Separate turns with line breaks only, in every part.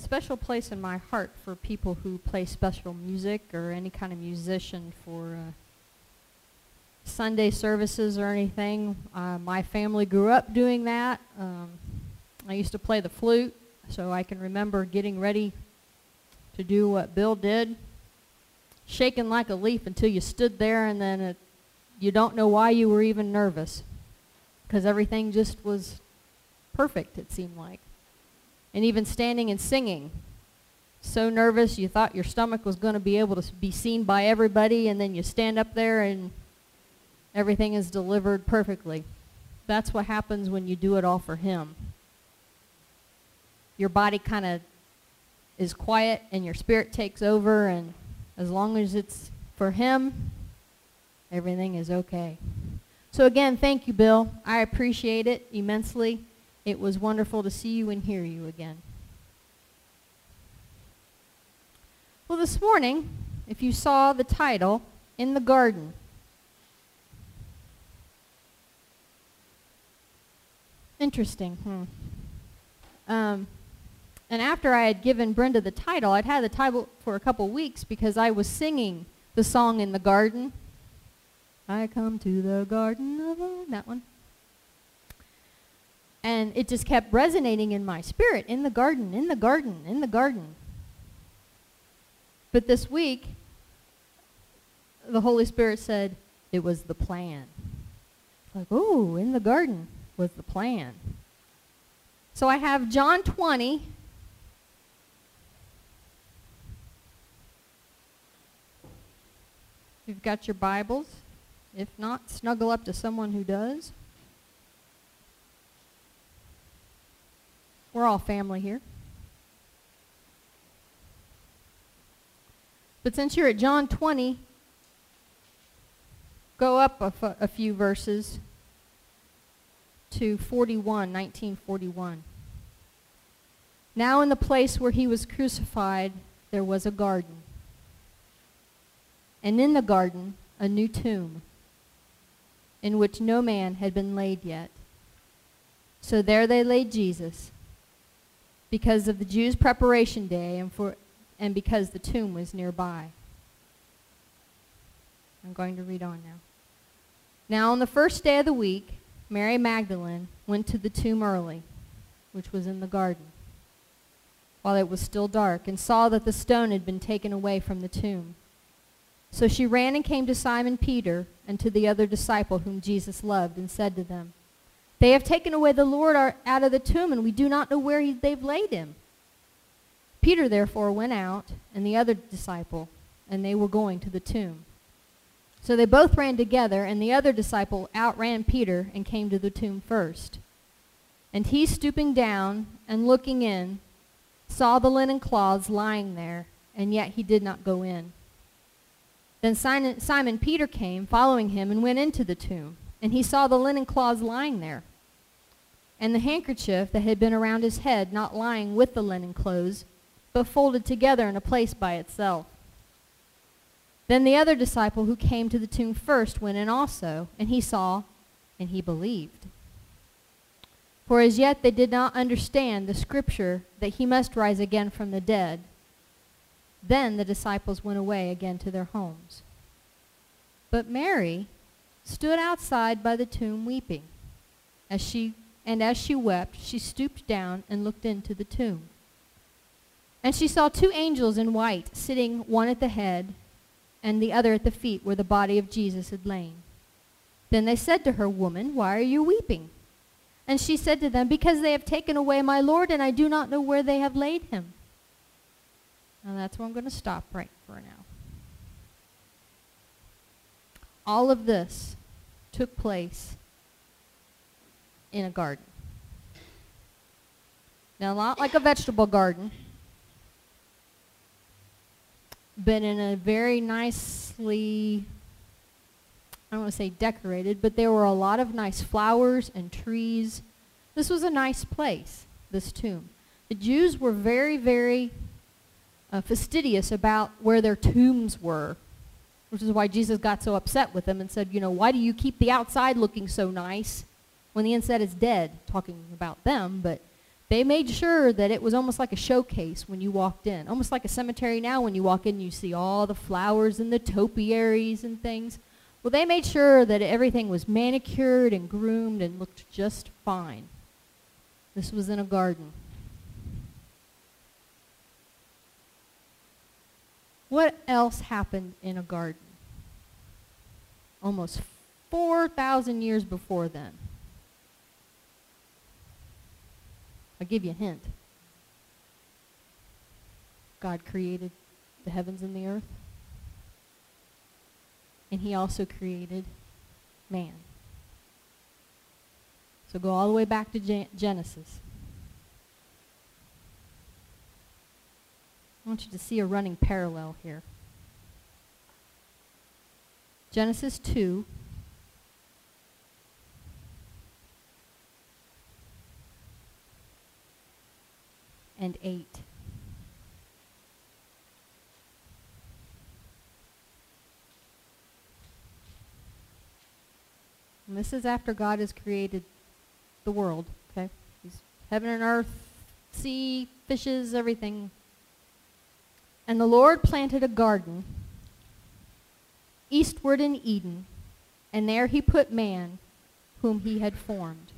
special place in my heart for people who play special music or any kind of musician for uh, Sunday services or anything. Uh, my family grew up doing that. Um, I used to play the flute, so I can remember getting ready to do what Bill did, shaking like a leaf until you stood there and then it, you don't know why you were even nervous because everything just was perfect, it seemed like. And even standing and singing, so nervous you thought your stomach was going to be able to be seen by everybody and then you stand up there and everything is delivered perfectly. That's what happens when you do it all for him. Your body kind of is quiet and your spirit takes over and as long as it's for him, everything is okay. So again, thank you, Bill. I appreciate it immensely. It was wonderful to see you and hear you again. Well, this morning, if you saw the title, In the Garden, Interesting. Hmm. Um, and after I had given Brenda the title, I'd had the title for a couple weeks because I was singing the song in the garden. I come to the garden of that one. And it just kept resonating in my spirit, in the garden, in the garden, in the garden. But this week, the Holy Spirit said it was the plan. Like, oh, in the garden was the plan. So I have John 20. You've got your Bibles. If not, snuggle up to someone who does. We're all family here. But since you're at John 20, go up a, few verses to 41, 1941. Now in the place where he was crucified, there was a garden. And in the garden, a new tomb, in which no man had been laid yet. So there they laid Jesus, because of the Jews' preparation day and, for, and because the tomb was nearby. I'm going to read on now. Now on the first day of the week, Mary Magdalene went to the tomb early, which was in the garden, while it was still dark, and saw that the stone had been taken away from the tomb. So she ran and came to Simon Peter and to the other disciple whom Jesus loved, and said to them, They have taken away the Lord out of the tomb, and we do not know where he, they've laid him. Peter therefore went out, and the other disciple, and they were going to the tomb. So they both ran together, and the other disciple outran Peter and came to the tomb first. And he, stooping down and looking in, saw the linen cloths lying there, and yet he did not go in. Then Simon, Simon Peter came, following him, and went into the tomb. And he saw the linen cloths lying there, and the handkerchief that had been around his head not lying with the linen clothes, but folded together in a place by itself. Then the other disciple who came to the tomb first went in also, and he saw, and he believed. For as yet they did not understand the scripture that he must rise again from the dead. Then the disciples went away again to their homes. But Mary stood outside by the tomb weeping. As she, and as she wept, she stooped down and looked into the tomb. And she saw two angels in white, sitting one at the head and the other at the feet where the body of Jesus had lain. Then they said to her, Woman, why are you weeping? And she said to them, Because they have taken away my Lord, and I do not know where they have laid him. And that's where I'm going to stop right for now. All of this took place in a garden. Now, not like a vegetable garden, but in a very nicely, I don't want to say decorated, but there were a lot of nice flowers and trees. This was a nice place, this tomb. The Jews were very, very uh, fastidious about where their tombs were, which is why Jesus got so upset with them and said, you know, why do you keep the outside looking so nice when the inset is dead? Talking about them, but they made sure that it was almost like a showcase when you walked in. Almost like a cemetery now when you walk in you see all the flowers and the topiaries and things. Well, they made sure that everything was manicured and groomed and looked just fine. This was in a garden. What else happened in a garden? Almost 4,000 years before then. I'll give you a hint. God created the heavens and the earth. And he also created man. So go all the way back to Gen- Genesis. I want you to see a running parallel here. Genesis 2, and 8. And this is after God has created the world, okay? He's heaven and earth, sea, fishes, everything. And the Lord planted a garden eastward in Eden, and there he put man whom he had formed.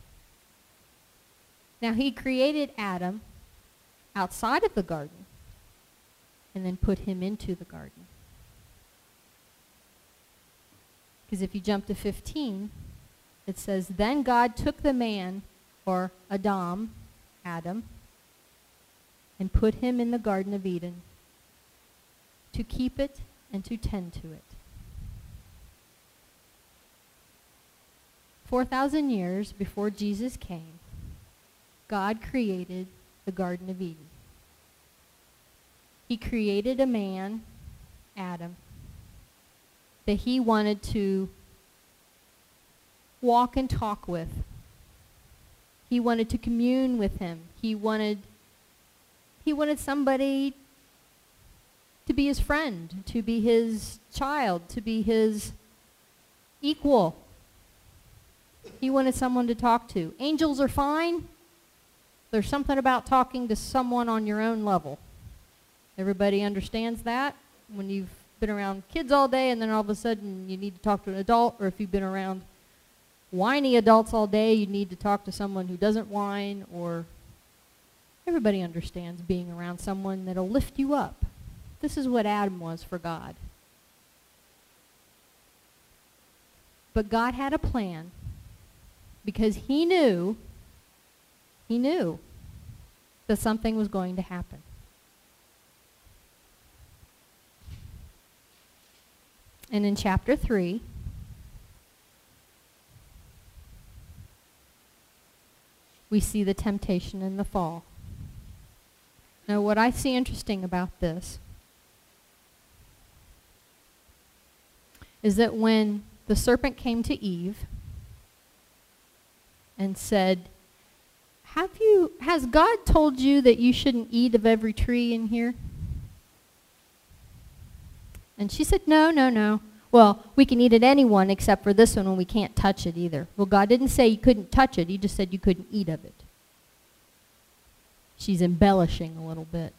Now he created Adam outside of the garden and then put him into the garden. Because if you jump to 15, it says, Then God took the man, or Adam, Adam, and put him in the Garden of Eden to keep it and to tend to it. 4,000 years before Jesus came, God created the Garden of Eden. He created a man, Adam, that he wanted to walk and talk with. He wanted to commune with him. He wanted he wanted somebody to be his friend, to be his child, to be his equal. He wanted someone to talk to. Angels are fine. There's something about talking to someone on your own level. Everybody understands that when you've been around kids all day and then all of a sudden you need to talk to an adult or if you've been around whiny adults all day, you need to talk to someone who doesn't whine or everybody understands being around someone that'll lift you up. This is what Adam was for God. But God had a plan because he knew he knew that something was going to happen. And in chapter 3, we see the temptation and the fall. Now, what I see interesting about this is that when the serpent came to Eve and said, have you, has God told you that you shouldn't eat of every tree in here? And she said, no, no, no. Well, we can eat at any one except for this one and we can't touch it either. Well, God didn't say you couldn't touch it. He just said you couldn't eat of it. She's embellishing a little bit.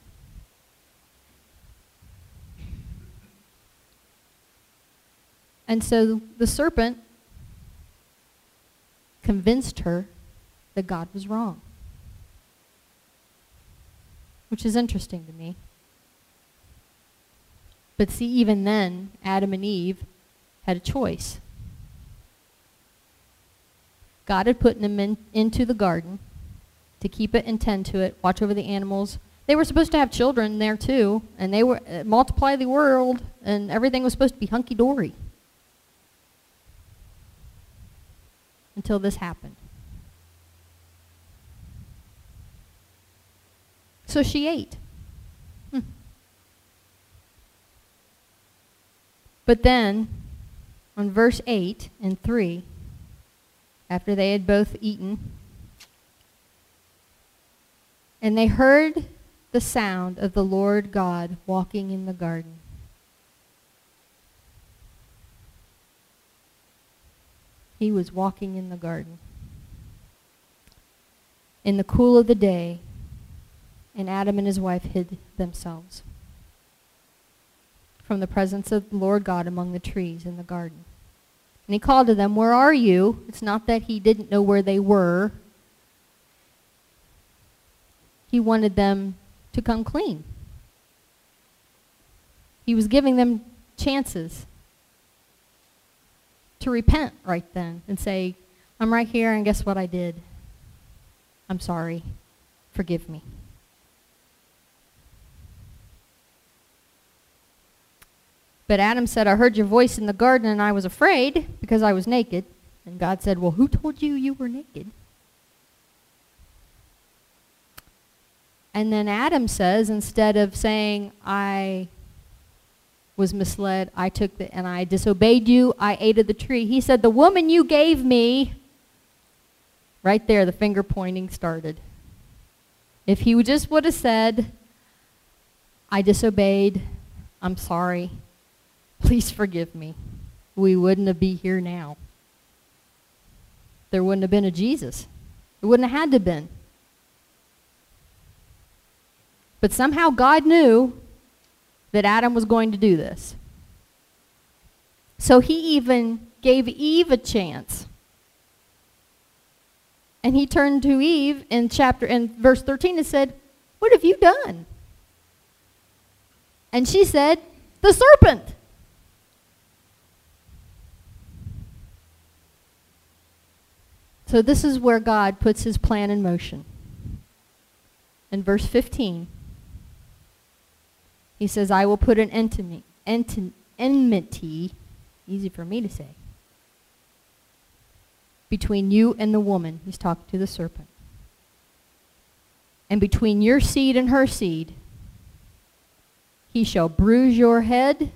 And so the serpent convinced her that God was wrong. Which is interesting to me. But see, even then, Adam and Eve had a choice. God had put them in, into the garden to keep it and tend to it, watch over the animals. They were supposed to have children there too, and they were uh, multiply the world, and everything was supposed to be hunky dory. Until this happened. So she ate. Hmm. But then, on verse 8 and 3, after they had both eaten, and they heard the sound of the Lord God walking in the garden. He was walking in the garden. in the cool of the day, and Adam and his wife hid themselves from the presence of the Lord God among the trees in the garden. And he called to them, Where are you? It's not that he didn't know where they were. He wanted them to come clean. He was giving them chances to repent right then and say, I'm right here, and guess what I did? I'm sorry. Forgive me. But Adam said, I heard your voice in the garden and I was afraid because I was naked. And God said, Well, who told you you were naked? And then Adam says, instead of saying, I was misled, I took the, and I disobeyed you, I ate of the tree. He said, the woman you gave me, right there, the finger pointing started. If he just would have said, I disobeyed, I'm sorry, Please forgive me. We wouldn't have be here now. There wouldn't have been a Jesus. It wouldn't have had to have been. But somehow God knew that Adam was going to do this. So he even gave Eve a chance. And he turned to Eve in chapter in verse 13 and said, "What have you done?" And she said, "The serpent." So this is where God puts his plan in motion. In verse 15, he says, I will put an enmity, enmity, easy for me to say, between you and the woman. He's talking to the serpent. And between your seed and her seed, he shall bruise your head,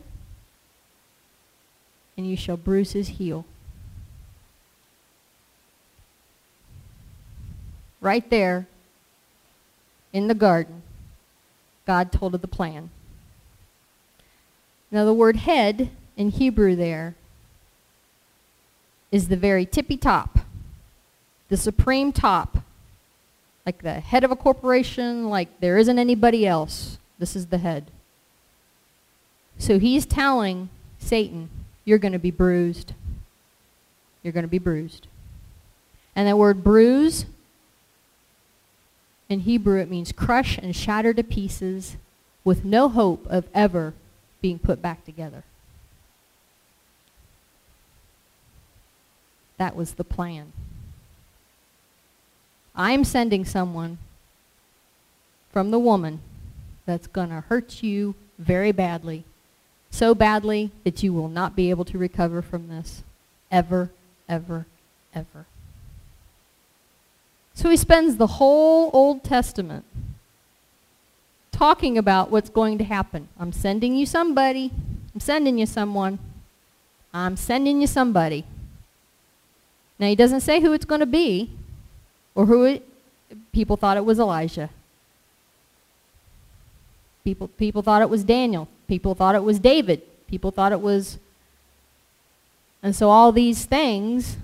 and you shall bruise his heel. Right there in the garden, God told of the plan. Now the word head in Hebrew there is the very tippy top, the supreme top, like the head of a corporation, like there isn't anybody else. This is the head. So he's telling Satan, you're going to be bruised. You're going to be bruised. And that word bruise in Hebrew, it means crush and shatter to pieces with no hope of ever being put back together. That was the plan. I'm sending someone from the woman that's going to hurt you very badly, so badly that you will not be able to recover from this ever, ever, ever. So he spends the whole Old Testament talking about what's going to happen. I'm sending you somebody. I'm sending you someone. I'm sending you somebody. Now, he doesn't say who it's going to be or who it, people thought it was Elijah. People, people thought it was Daniel. People thought it was David. People thought it was... And so all these things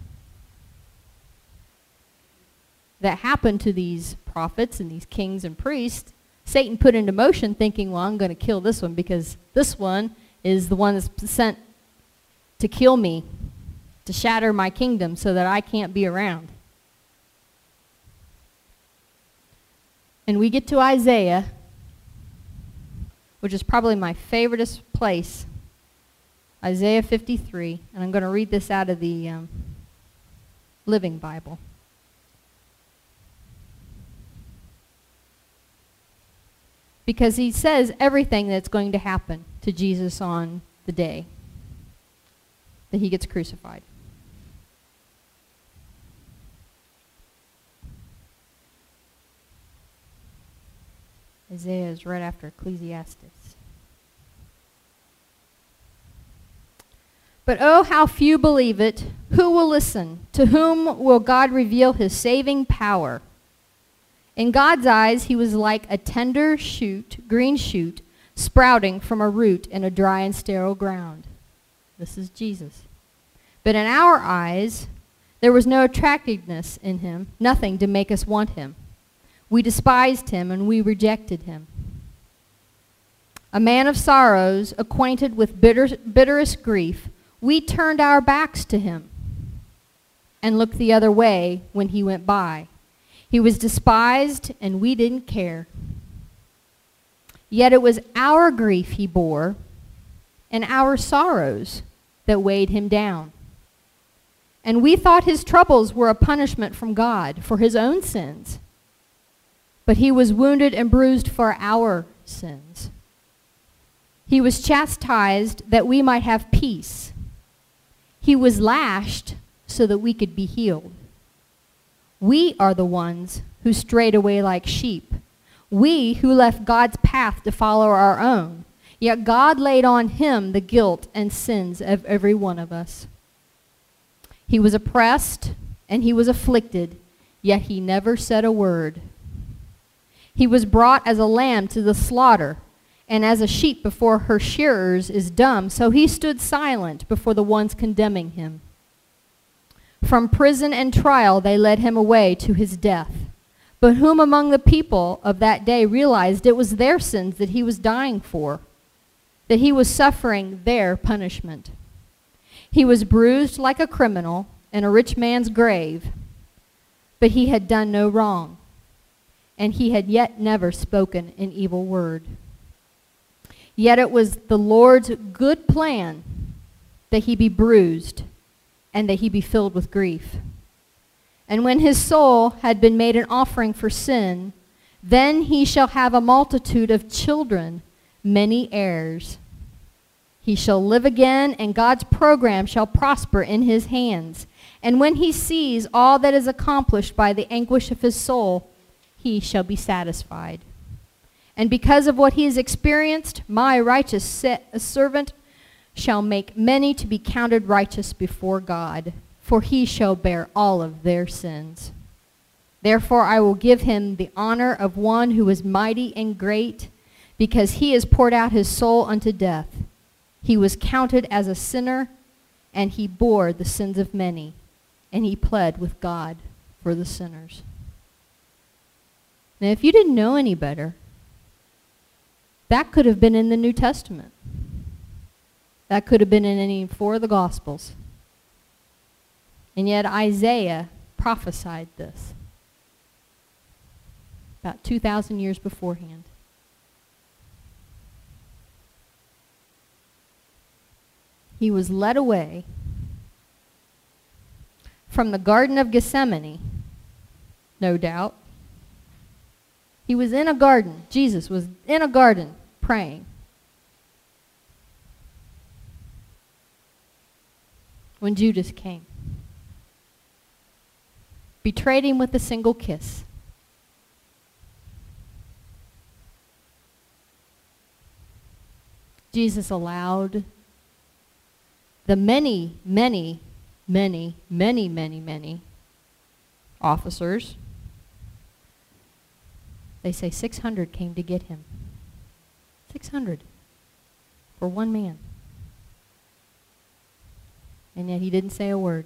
that happened to these prophets and these kings and priests, Satan put into motion thinking, well, I'm going to kill this one because this one is the one that's sent to kill me, to shatter my kingdom so that I can't be around. And we get to Isaiah, which is probably my favoriteest place, Isaiah 53, and I'm going to read this out of the um, Living Bible. Because he says everything that's going to happen to Jesus on the day that he gets crucified. Isaiah is right after Ecclesiastes. But oh, how few believe it. Who will listen? To whom will God reveal his saving power? In God's eyes, he was like a tender shoot, green shoot, sprouting from a root in a dry and sterile ground. This is Jesus. But in our eyes, there was no attractiveness in him, nothing to make us want him. We despised him and we rejected him. A man of sorrows, acquainted with bitter, bitterest grief, we turned our backs to him and looked the other way when he went by. He was despised and we didn't care. Yet it was our grief he bore and our sorrows that weighed him down. And we thought his troubles were a punishment from God for his own sins. But he was wounded and bruised for our sins. He was chastised that we might have peace. He was lashed so that we could be healed. We are the ones who strayed away like sheep. We who left God's path to follow our own. Yet God laid on him the guilt and sins of every one of us. He was oppressed and he was afflicted, yet he never said a word. He was brought as a lamb to the slaughter, and as a sheep before her shearers is dumb, so he stood silent before the ones condemning him. From prison and trial they led him away to his death. But whom among the people of that day realized it was their sins that he was dying for, that he was suffering their punishment? He was bruised like a criminal in a rich man's grave, but he had done no wrong, and he had yet never spoken an evil word. Yet it was the Lord's good plan that he be bruised and that he be filled with grief. And when his soul had been made an offering for sin, then he shall have a multitude of children, many heirs. He shall live again, and God's program shall prosper in his hands. And when he sees all that is accomplished by the anguish of his soul, he shall be satisfied. And because of what he has experienced, my righteous servant shall make many to be counted righteous before God, for he shall bear all of their sins. Therefore I will give him the honor of one who is mighty and great, because he has poured out his soul unto death. He was counted as a sinner, and he bore the sins of many, and he pled with God for the sinners. Now, if you didn't know any better, that could have been in the New Testament. That could have been in any four of the Gospels. And yet Isaiah prophesied this about 2,000 years beforehand. he was led away from the Garden of Gethsemane, no doubt. He was in a garden. Jesus was in a garden praying. When Judas came, betrayed him with a single kiss. Jesus allowed the many, many, many, many, many, many officers, they say 600 came to get him. 600 for one man. And yet he didn't say a word.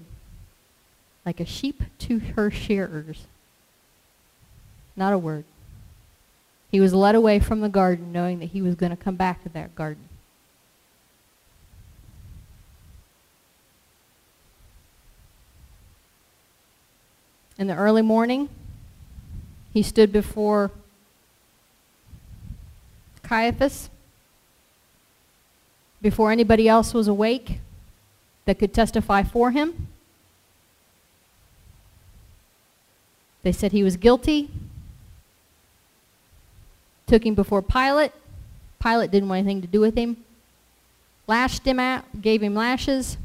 Like a sheep to her shearers. Not a word. He was led away from the garden knowing that he was going to come back to that garden. In the early morning, he stood before Caiaphas, before anybody else was awake that could testify for him. They said he was guilty. Took him before Pilate. Pilate didn't want anything to do with him. Lashed him out, gave him lashes.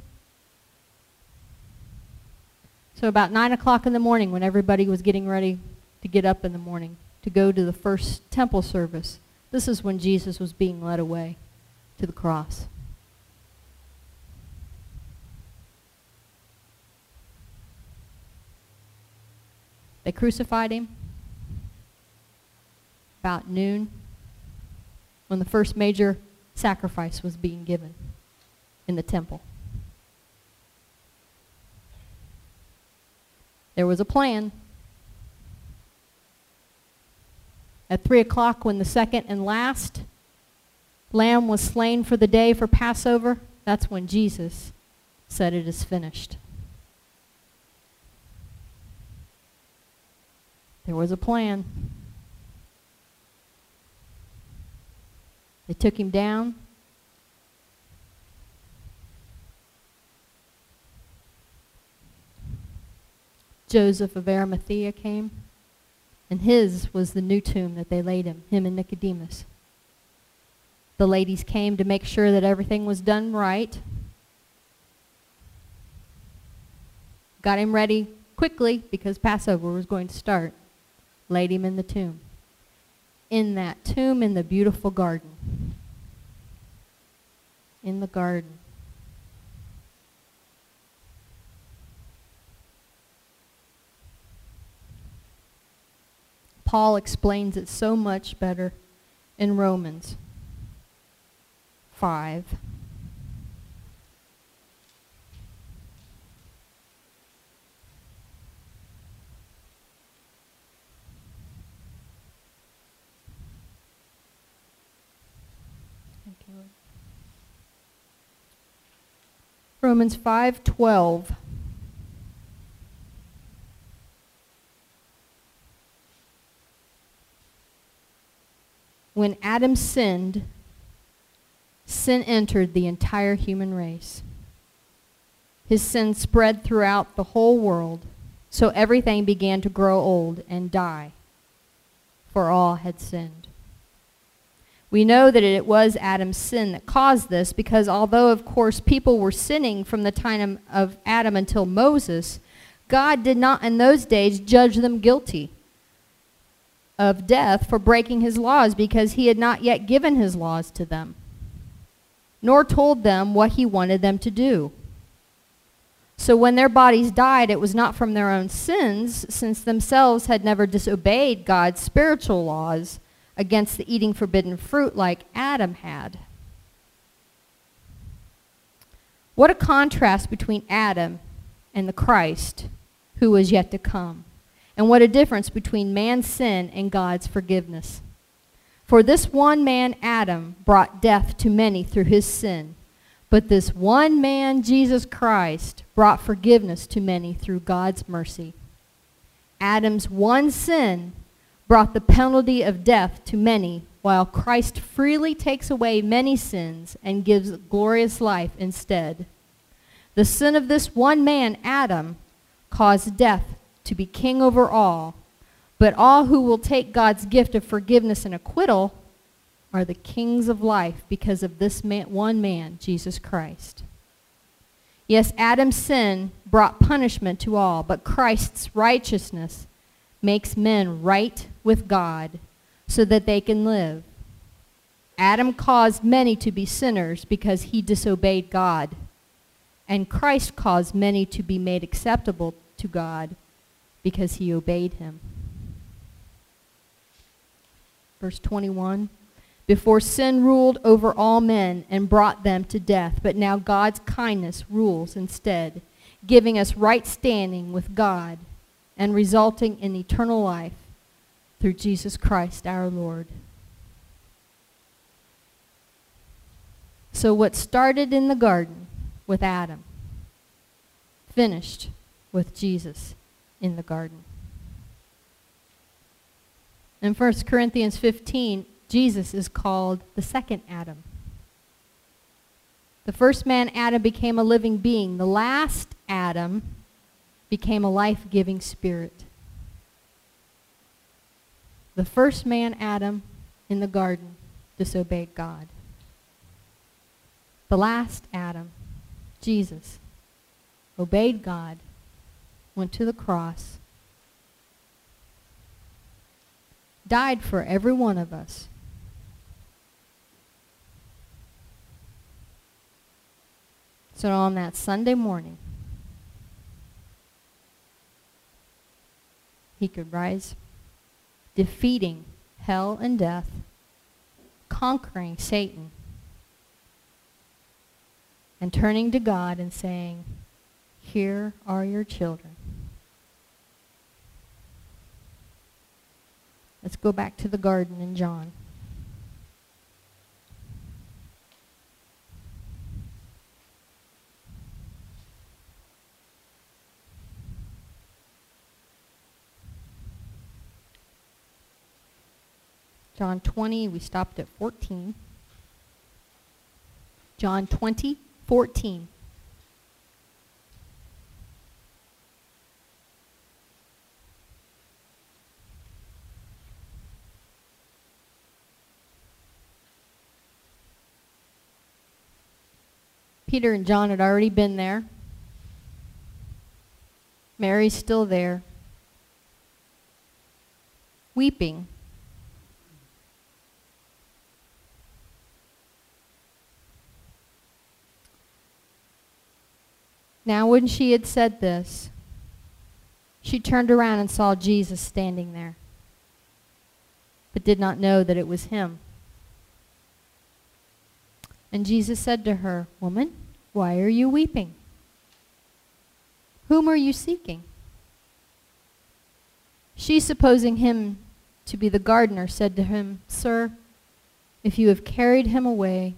So about 9 o'clock in the morning when everybody was getting ready to get up in the morning to go to the first temple service, this is when Jesus was being led away to the cross. They crucified him about noon when the first major sacrifice was being given in the temple. There was a plan. At 3 o'clock, when the second and last lamb was slain for the day for Passover, that's when Jesus said it is finished. There was a plan. They took him down. Joseph of Arimathea came, and his was the new tomb that they laid him, him and Nicodemus. The ladies came to make sure that everything was done right. Got him ready quickly because Passover was going to start. Laid him in the tomb. In that tomb in the beautiful garden. In the garden. Paul explains it so much better in Romans 5. Romans 5:12 When Adam sinned, sin entered the entire human race. His sin spread throughout the whole world, so everything began to grow old and die, for all had sinned. We know that it was Adam's sin that caused this because although, of course, people were sinning from the time of Adam until Moses, God did not in those days judge them guilty of death for breaking his laws because he had not yet given his laws to them, nor told them what he wanted them to do. So when their bodies died, it was not from their own sins, since themselves had never disobeyed God's spiritual laws against the eating forbidden fruit like Adam had. What a contrast between Adam and the Christ who was yet to come. And what a difference between man's sin and God's forgiveness. For this one man, Adam, brought death to many through his sin. But this one man, Jesus Christ, brought forgiveness to many through God's mercy. Adam's one sin brought the penalty of death to many, while Christ freely takes away many sins and gives glorious life instead. The sin of this one man, Adam, caused death to be king over all, but all who will take God's gift of forgiveness and acquittal are the kings of life because of this man, one man, Jesus Christ. Yes, Adam's sin brought punishment to all, but Christ's righteousness makes men right with God so that they can live. Adam caused many to be sinners because he disobeyed God, and Christ caused many to be made acceptable to God because he obeyed him. Verse 21 Before sin ruled over all men and brought them to death, but now God's kindness rules instead, giving us right standing with God and resulting in eternal life through Jesus Christ our Lord. So, what started in the garden with Adam finished with Jesus in the garden. In 1 Corinthians 15, Jesus is called the second Adam. The first man, Adam, became a living being. The last Adam became a life-giving spirit. The first man, Adam, in the garden, disobeyed God. The last Adam, Jesus, obeyed God went to the cross, died for every one of us. So on that Sunday morning, he could rise, defeating hell and death, conquering Satan, and turning to God and saying, here are your children. Let's go back to the garden in John. John 20, we stopped at 14. John 20, 14. Peter and John had already been there. Mary's still there, weeping. Now, when she had said this, she turned around and saw Jesus standing there, but did not know that it was him. And Jesus said to her, Woman, why are you weeping? Whom are you seeking? She, supposing him to be the gardener, said to him, Sir, if you have carried him away,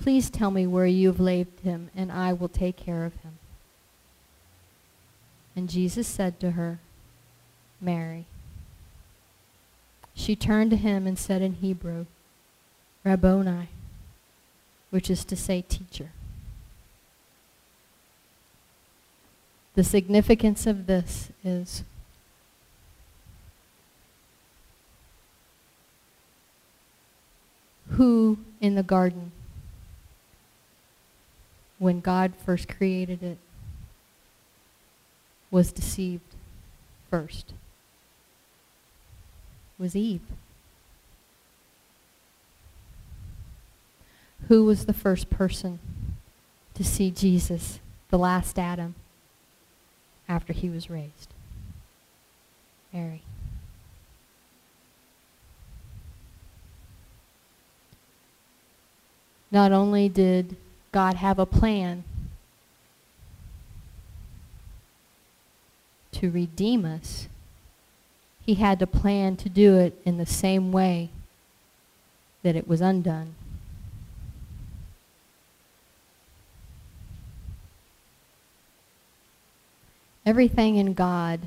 please tell me where you have laid him, and I will take care of him. And Jesus said to her, Mary. She turned to him and said in Hebrew, Rabboni, which is to say teacher. The significance of this is who in the garden, when God first created it, was deceived first was Eve. Who was the first person to see Jesus, the last Adam, after he was raised? Mary. Not only did God have a plan to redeem us, he had to plan to do it in the same way that it was undone. Everything in God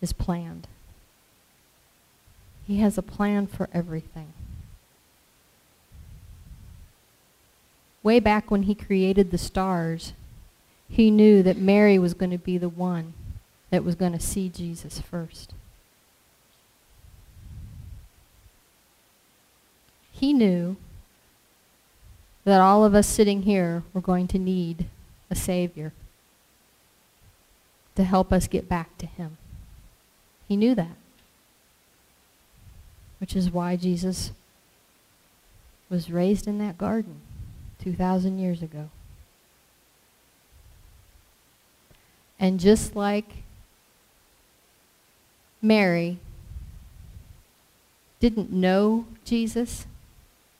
is planned. He has a plan for everything. Way back when he created the stars, he knew that Mary was going to be the one that was going to see Jesus first. He knew that all of us sitting here were going to need a Savior to help us get back to Him. He knew that. Which is why Jesus was raised in that garden 2,000 years ago. And just like Mary didn't know Jesus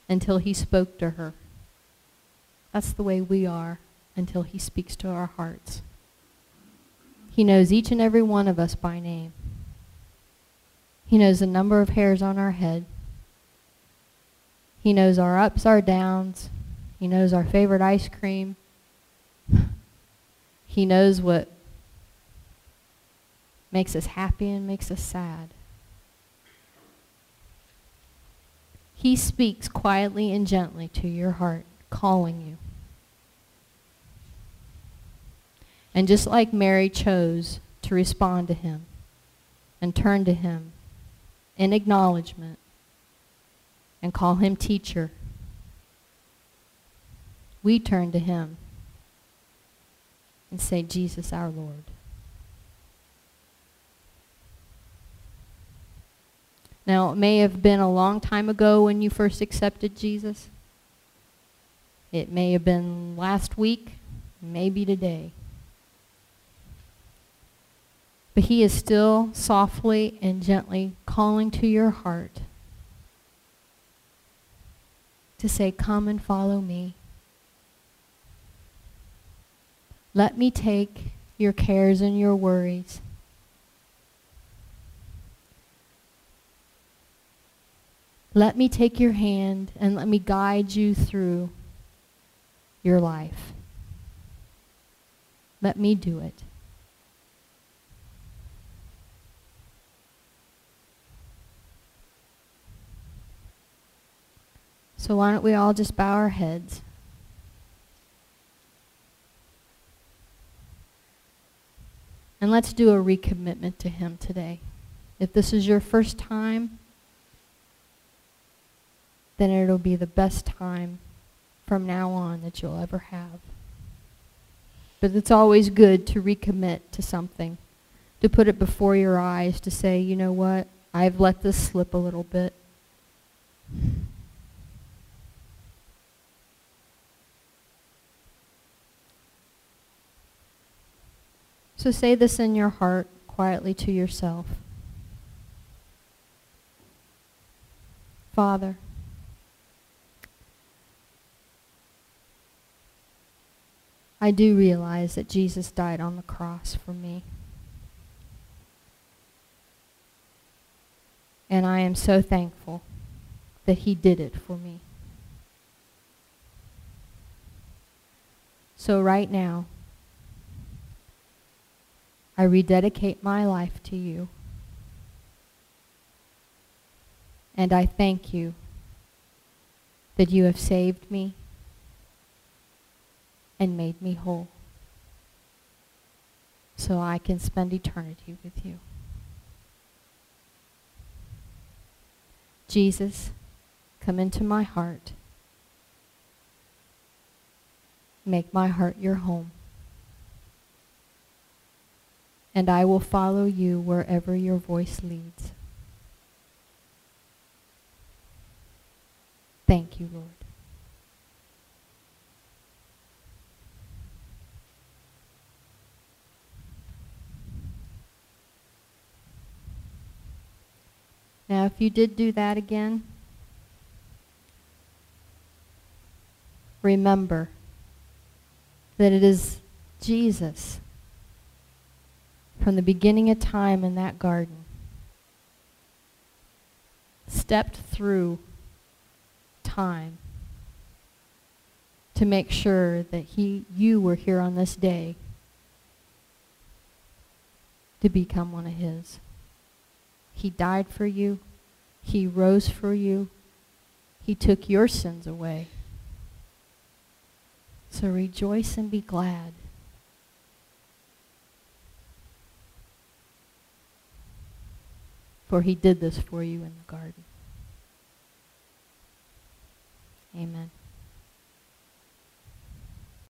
until he spoke to her. That's the way we are until he speaks to our hearts. He knows each and every one of us by name. He knows the number of hairs on our head. He knows our ups, our downs. He knows our favorite ice cream. he knows what makes us happy and makes us sad. He speaks quietly and gently to your heart, calling you. And just like Mary chose to respond to him and turn to him in acknowledgement and call him teacher, we turn to him and say, Jesus our Lord. Now, it may have been a long time ago when you first accepted Jesus. It may have been last week, maybe today. But he is still softly and gently calling to your heart to say, come and follow me. Let me take your cares and your worries. Let me take your hand and let me guide you through your life. Let me do it. So why don't we all just bow our heads? And let's do a recommitment to him today. If this is your first time, then it'll be the best time from now on that you'll ever have. But it's always good to recommit to something, to put it before your eyes, to say, you know what, I've let this slip a little bit. So say this in your heart quietly to yourself. Father, I do realize that Jesus died on the cross for me. And I am so thankful that he did it for me. So right now, I rededicate my life to you. And I thank you that you have saved me and made me whole so I can spend eternity with you. Jesus, come into my heart. Make my heart your home and I will follow you wherever your voice leads. Thank you, Lord. Now, if you did do that again, remember that it is Jesus from the beginning of time in that garden stepped through time to make sure that he you were here on this day to become one of his. He died for you. He rose for you. He took your sins away. So rejoice and be glad. for he did this for you in the garden. Amen.